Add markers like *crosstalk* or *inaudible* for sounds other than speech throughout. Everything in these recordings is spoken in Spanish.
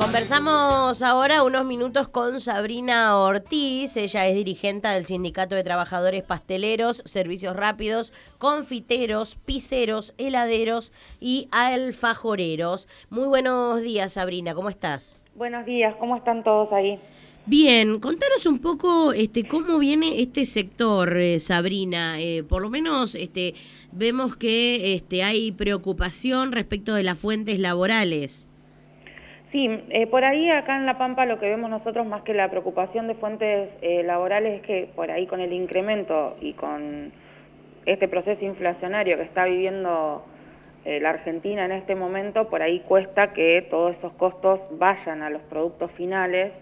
Conversamos ahora unos minutos con Sabrina Ortiz, ella es dirigente del Sindicato de Trabajadores Pasteleros, Servicios Rápidos, Confiteros, Piceros, Heladeros y Alfajoreros. Muy buenos días Sabrina, ¿cómo estás? Buenos días, ¿cómo están todos ahí? Bien, contanos un poco este cómo viene este sector, eh, Sabrina. Eh, por lo menos este vemos que este hay preocupación respecto de las fuentes laborales. Sí, eh, por ahí acá en La Pampa lo que vemos nosotros más que la preocupación de fuentes eh, laborales es que por ahí con el incremento y con este proceso inflacionario que está viviendo eh, la Argentina en este momento, por ahí cuesta que todos esos costos vayan a los productos finales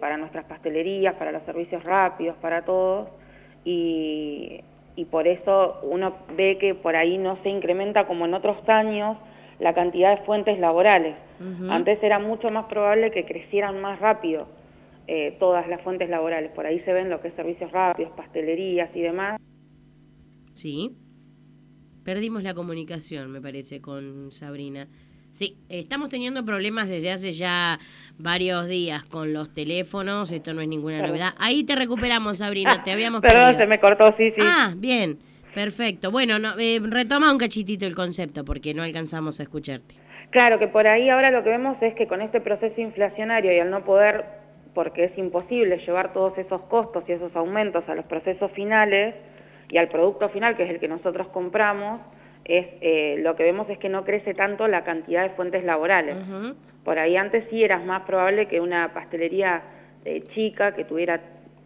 para nuestras pastelerías, para los servicios rápidos, para todos, y, y por eso uno ve que por ahí no se incrementa como en otros años, la cantidad de fuentes laborales. Antes era mucho más probable que crecieran más rápido eh, todas las fuentes laborales. Por ahí se ven lo que es servicios rápidos, pastelerías y demás. Sí. Perdimos la comunicación, me parece, con Sabrina. Sí, estamos teniendo problemas desde hace ya varios días con los teléfonos, esto no es ninguna novedad. Ahí te recuperamos, Sabrina, te habíamos *laughs* Perdón, se me cortó, sí, sí. Ah, bien. Perfecto. Bueno, no, eh, retoma un cachitito el concepto porque no alcanzamos a escucharte. Claro, que por ahí ahora lo que vemos es que con este proceso inflacionario y al no poder, porque es imposible llevar todos esos costos y esos aumentos a los procesos finales y al producto final, que es el que nosotros compramos, es eh, lo que vemos es que no crece tanto la cantidad de fuentes laborales. Por ahí antes sí era más probable que una pastelería eh, chica que tuviera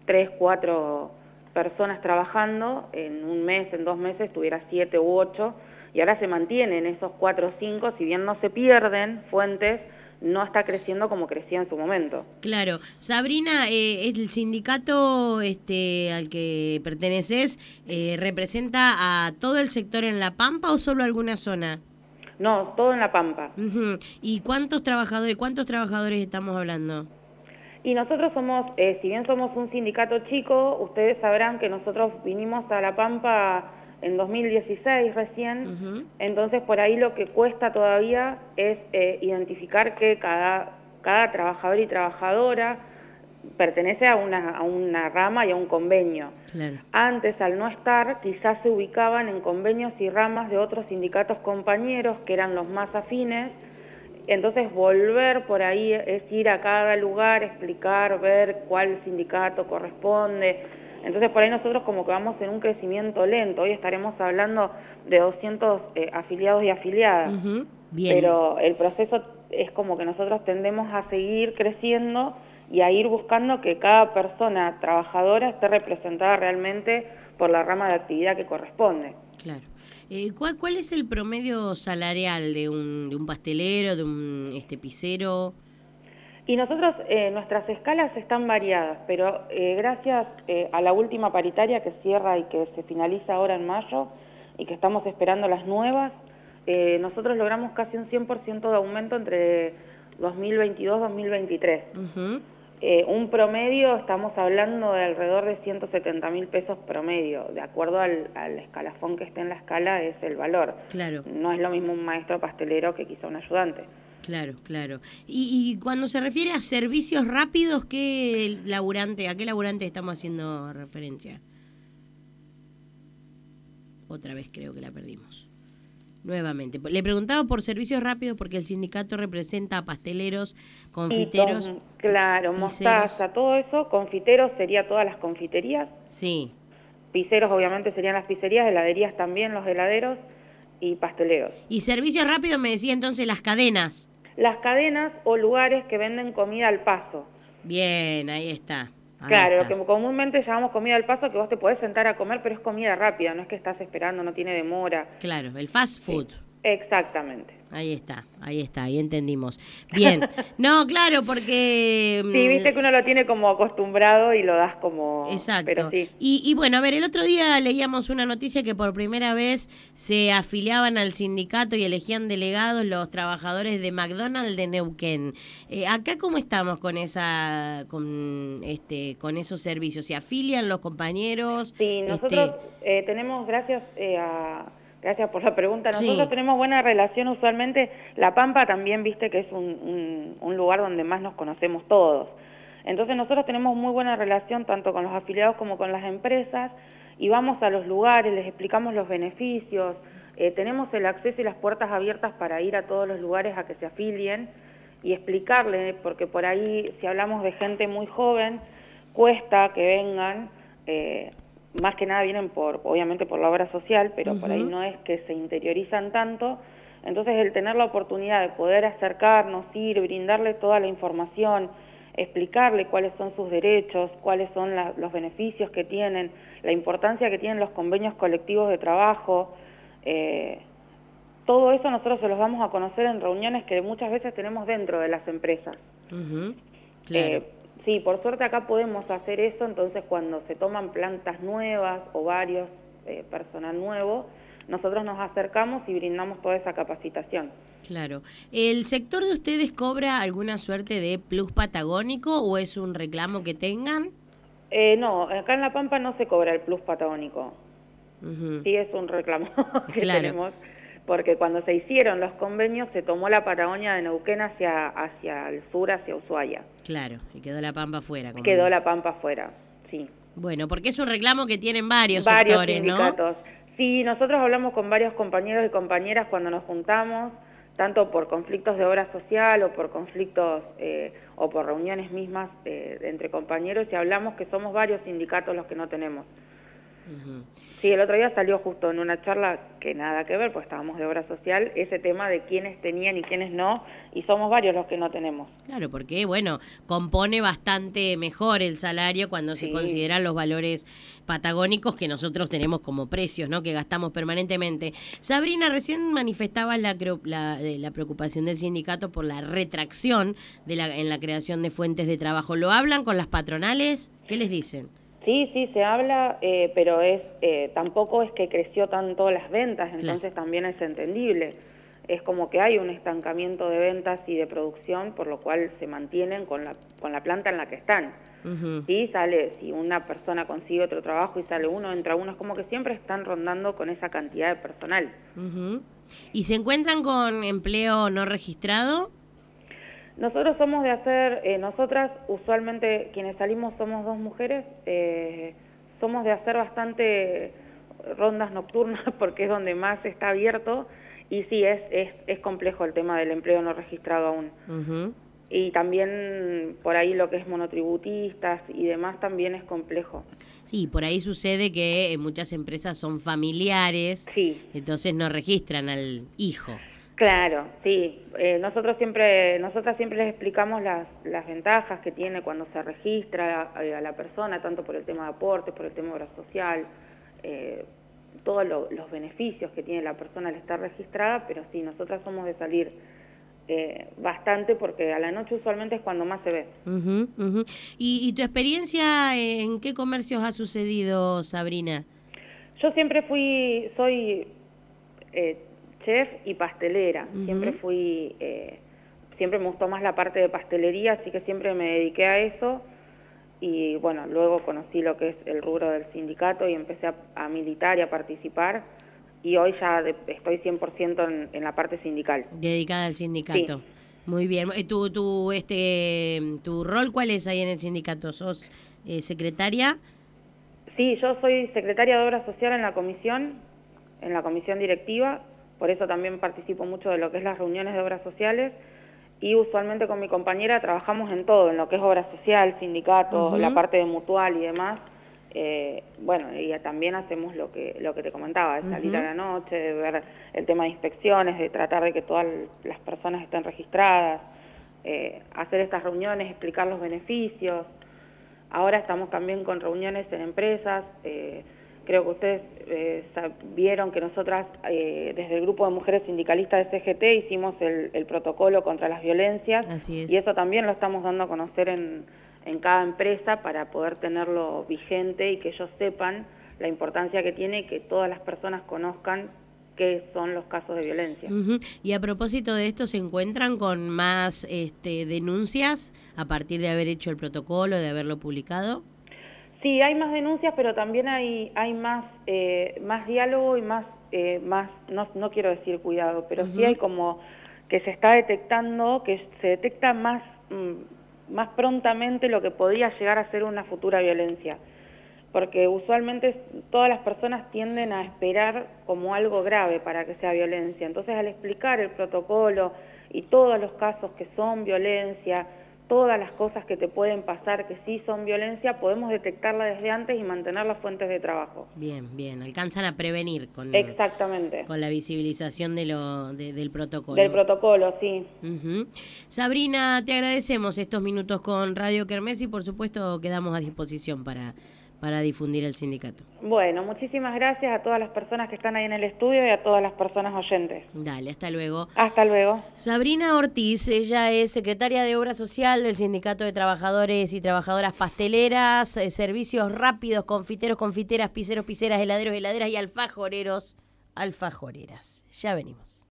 tres, cuatro personas trabajando, en un mes, en dos meses tuviera siete u ocho, y ahora se mantienen esos cuatro o cinco, si bien no se pierden fuentes, no está creciendo como crecía en su momento. Claro. Sabrina, eh, ¿el sindicato este, al que perteneces eh, representa a todo el sector en La Pampa o solo alguna zona? No, todo en La Pampa. ¿Y cuántos trabajadores, cuántos trabajadores estamos hablando? Y nosotros somos, eh, si bien somos un sindicato chico, ustedes sabrán que nosotros vinimos a La Pampa en 2016 recién, entonces por ahí lo que cuesta todavía es eh, identificar que cada, cada trabajador y trabajadora pertenece a una, a una rama y a un convenio. Antes, al no estar, quizás se ubicaban en convenios y ramas de otros sindicatos compañeros que eran los más afines, entonces volver por ahí es ir a cada lugar, explicar, ver cuál sindicato corresponde. Entonces por ahí nosotros como que vamos en un crecimiento lento. Hoy estaremos hablando de 200 eh, afiliados y afiliadas. Pero el proceso es como que nosotros tendemos a seguir creciendo y a ir buscando que cada persona trabajadora esté representada realmente por la rama de actividad que corresponde. Claro. Eh, ¿cuál, ¿Cuál es el promedio salarial de un, de un pastelero, de un este, pisero? Y nosotros, eh, nuestras escalas están variadas, pero eh, gracias eh, a la última paritaria que cierra y que se finaliza ahora en mayo y que estamos esperando las nuevas, nosotros logramos casi un 100% de aumento entre 2022 y 2023. Eh, un promedio, estamos hablando de alrededor de 170 mil pesos promedio, de acuerdo al, escalafón que esté en la escala es el valor. Claro. No es lo mismo un maestro pastelero que quizá un ayudante. Claro, claro. Y, y cuando se refiere a servicios rápidos, ¿qué laburante, ¿a qué laburante estamos haciendo referencia? Otra vez creo que la perdimos nuevamente. Le preguntaba por servicios rápidos porque el sindicato representa a pasteleros, confiteros. claro, mostaza, todo eso. Confiteros sería todas las confiterías. Sí. Piceros obviamente serían las pizzerías, heladerías también, los heladeros y pasteleros. Y servicios rápidos me decía entonces las cadenas. Las cadenas o lugares que venden comida al paso. Bien, ahí está claro, lo que comúnmente llamamos comida al paso, que vos te podés sentar a comer, pero es comida rápida, no es que estás esperando, no tiene demora. Claro, el fast food. Exactamente. Ahí está, ahí está, ahí entendimos. Bien, *laughs* no, claro, porque... Sí, mm, viste que uno lo tiene como acostumbrado y lo das como... Exacto. y, y, bueno, a ver, el otro día leíamos una noticia que por primera vez se afiliaban al sindicato y elegían delegados los trabajadores de McDonald's de Neuquén. Eh, acá cómo estamos con esa, con este, con esos servicios, se afilian los compañeros. Sí, nosotros este eh, tenemos gracias eh, a Gracias por la pregunta. Nosotros tenemos buena relación usualmente. La Pampa también, viste que es un, un, lugar donde más nos conocemos todos. Entonces nosotros tenemos muy buena relación tanto con los afiliados como con las empresas y vamos a los lugares, les explicamos los beneficios, eh, tenemos el acceso y las puertas abiertas para ir a todos los lugares a que se afilien y explicarles, porque por ahí si hablamos de gente muy joven, cuesta que vengan. Eh, más que nada vienen por, obviamente por la obra social, pero por ahí no es que se interiorizan tanto. Entonces el tener la oportunidad de poder acercarnos, ir, brindarle toda la información, explicarle cuáles son sus derechos, cuáles son los beneficios que tienen, la importancia que tienen los convenios colectivos de trabajo, eh, todo eso nosotros se los vamos a conocer en reuniones que muchas veces tenemos dentro de las empresas. Eh, Sí, por suerte acá podemos hacer eso, entonces cuando se toman plantas nuevas o varios eh, personal nuevo, nosotros nos acercamos y brindamos toda esa capacitación. Claro. ¿El sector de ustedes cobra alguna suerte de plus patagónico o es un reclamo que tengan? Eh, no, acá en La Pampa no se cobra el plus patagónico. Sí es un reclamo *laughs* que tenemos porque cuando se hicieron los convenios se tomó la Patagonia de Neuquén hacia, hacia el sur, hacia Ushuaia. Claro, y quedó la Pampa afuera. Quedó la Pampa afuera, sí. Bueno, porque es un reclamo que tienen varios, varios sectores, sindicatos. Sí, nosotros hablamos con varios compañeros y compañeras cuando nos juntamos, tanto por conflictos de obra social o por conflictos eh, o por reuniones mismas eh, entre compañeros y hablamos que somos varios sindicatos los que no tenemos. Sí, el otro día salió justo en una charla que nada que ver, pues estábamos de obra social, ese tema de quiénes tenían y quiénes no, y somos varios los que no tenemos. Claro, porque, bueno, compone bastante mejor el salario cuando se consideran los valores patagónicos que nosotros tenemos como precios, ¿no? Que gastamos permanentemente. Sabrina, recién manifestabas la, la, eh, la preocupación del sindicato por la retracción de la, en la creación de fuentes de trabajo. ¿Lo hablan con las patronales? ¿Qué les dicen? Sí, sí, se habla, eh, pero es eh, tampoco es que creció tanto las ventas, entonces también es entendible. Es como que hay un estancamiento de ventas y de producción, por lo cual se mantienen con la, con la planta en la que están. Sí, sale, si una persona consigue otro trabajo y sale uno, entra uno, es como que siempre están rondando con esa cantidad de personal. ¿Y se encuentran con empleo no registrado? Nosotros somos de hacer, eh, nosotras usualmente quienes salimos somos dos mujeres, eh, somos de hacer bastante rondas nocturnas *laughs* porque es donde más está abierto y sí, es, es, es complejo el tema del empleo no registrado aún. Y también por ahí lo que es monotributistas y demás también es complejo. Sí, por ahí sucede que muchas empresas son familiares, sí. entonces no registran al hijo. Claro, sí. Eh, nosotros siempre, nosotras siempre les explicamos las, las ventajas que tiene cuando se registra a, la persona, tanto por el tema de aportes, por el tema de obra social, eh, todos los beneficios que tiene la persona al estar registrada, pero sí, nosotras somos de salir eh, bastante porque a la noche usualmente es cuando más se ve. ¿Y, ¿Y, tu experiencia en qué comercios ha sucedido, Sabrina? Yo siempre fui, soy eh, chef y pastelera. Siempre fui, eh, siempre me gustó más la parte de pastelería, así que siempre me dediqué a eso. Y bueno, luego conocí lo que es el rubro del sindicato y empecé a, militar y a participar. Y hoy ya estoy 100% en, en la parte sindical. Dedicada al sindicato. Muy bien. Eh, ¿Tu, tu, este, ¿Tu rol cuál es ahí en el sindicato? ¿Sos eh, secretaria? Sí, yo soy secretaria de Obra Social en la comisión, en la comisión directiva por eso también participo mucho de lo que es las reuniones de obras sociales y usualmente con mi compañera trabajamos en todo, en lo que es obra social, sindicato, la parte de mutual y demás. Eh, bueno, y también hacemos lo que lo que te comentaba, de salir a la noche, de ver el tema de inspecciones, de tratar de que todas las personas estén registradas, eh, hacer estas reuniones, explicar los beneficios. Ahora estamos también con reuniones en empresas, eh, Creo que ustedes eh, vieron que nosotras, eh, desde el grupo de mujeres sindicalistas de CGT, hicimos el, protocolo contra las violencias. Y eso también lo estamos dando a conocer en, en cada empresa para poder tenerlo vigente y que ellos sepan la importancia que tiene y que todas las personas conozcan qué son los casos de violencia. Y a propósito de esto, ¿se encuentran con más este, denuncias a partir de haber hecho el protocolo, de haberlo publicado? Sí, hay más denuncias, pero también hay, hay más, eh, más diálogo y más eh, más, no, no quiero decir cuidado, pero sí hay como que se está detectando, que se detecta más, mm, más prontamente lo que podría llegar a ser una futura violencia. Porque usualmente todas las personas tienden a esperar como algo grave para que sea violencia. Entonces al explicar el protocolo y todos los casos que son violencia, todas las cosas que te pueden pasar que sí son violencia, podemos detectarla desde antes y mantener las fuentes de trabajo. Bien, bien, alcanzan a prevenir con, Exactamente. con la visibilización de lo, del protocolo. Del protocolo, sí. Sabrina, te agradecemos estos minutos con Radio Kermés y por supuesto quedamos a disposición para para difundir el sindicato. Bueno, muchísimas gracias a todas las personas que están ahí en el estudio y a todas las personas oyentes. Dale, hasta luego. Hasta luego. Sabrina Ortiz, ella es secretaria de Obra Social del Sindicato de Trabajadores y Trabajadoras Pasteleras, eh, Servicios Rápidos, Confiteros, Confiteras, Piceros, Piceras, Heladeros, Heladeras y Alfajoreros, Alfajoreras. Ya venimos.